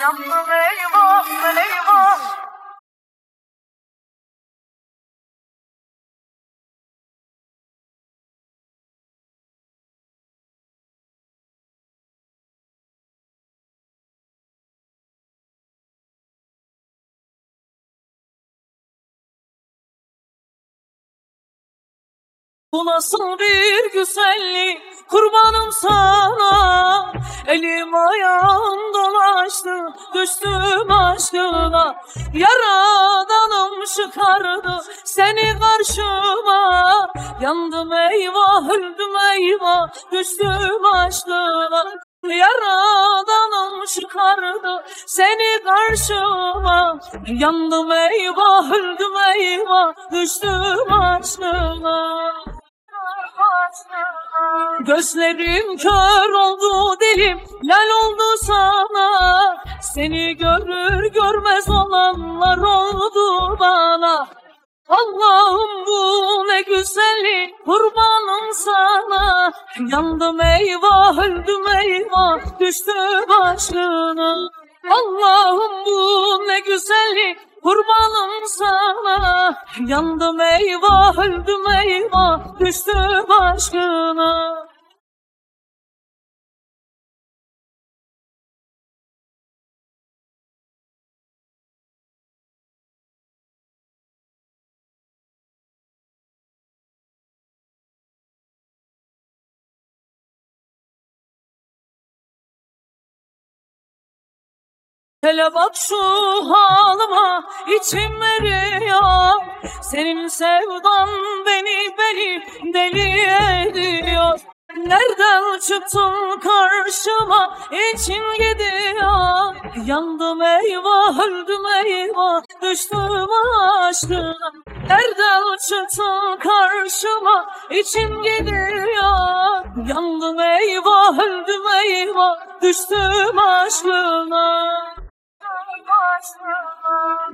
Yandım eyvah eyvah Bu nasıl bir güzellik kurbanım sana? Elim ayağım dolaştı düştüm aşkına Yaradanım çıkardı seni karşıma. Yandım eyvah öldüm eyvah düştüm aşkına Yaradanım çıkardı seni karşıma. Yandım eyvah öldüm eyvah düştüm aşkına Gözlerim kör oldu dilim lal oldu sana. Seni görür görmez olanlar oldu bana. Allah'ım bu ne güzellik kurbanım sana. Yandım eyvah öldüm eyvah düştüm aşkına. Allah'ım bu ne güzellik kurbanım sana. Yandım eyvah öldüm eyvah düştüm aşkına Hele bak şu halıma içim eriyor Senin sevdan beni beni deli ediyor. Nereden çıktın karşıma? İçin gidiyor. Yandım eyvah öldüm eyvah. Düştüm aşkına. Nereden çıktın karşıma? İçim gidiyor. Yandım eyvah öldüm eyvah. Düştüm aşkına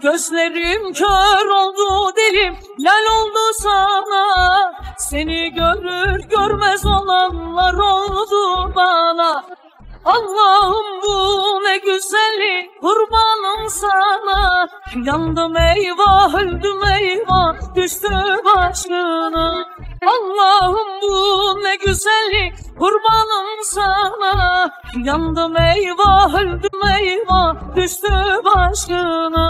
Gözlerim kör oldu dilim lal oldu sana. Seni görür görmez olanlar oldu bana. Allah'ım bu ne güzellik kurbanım sana. Yandım eyvah öldüm eyvah düştüm aşkına Allah'ım bu ne güzellik kurbanım sana. Yandım eyvah öldüm eyvah düştüm aşkına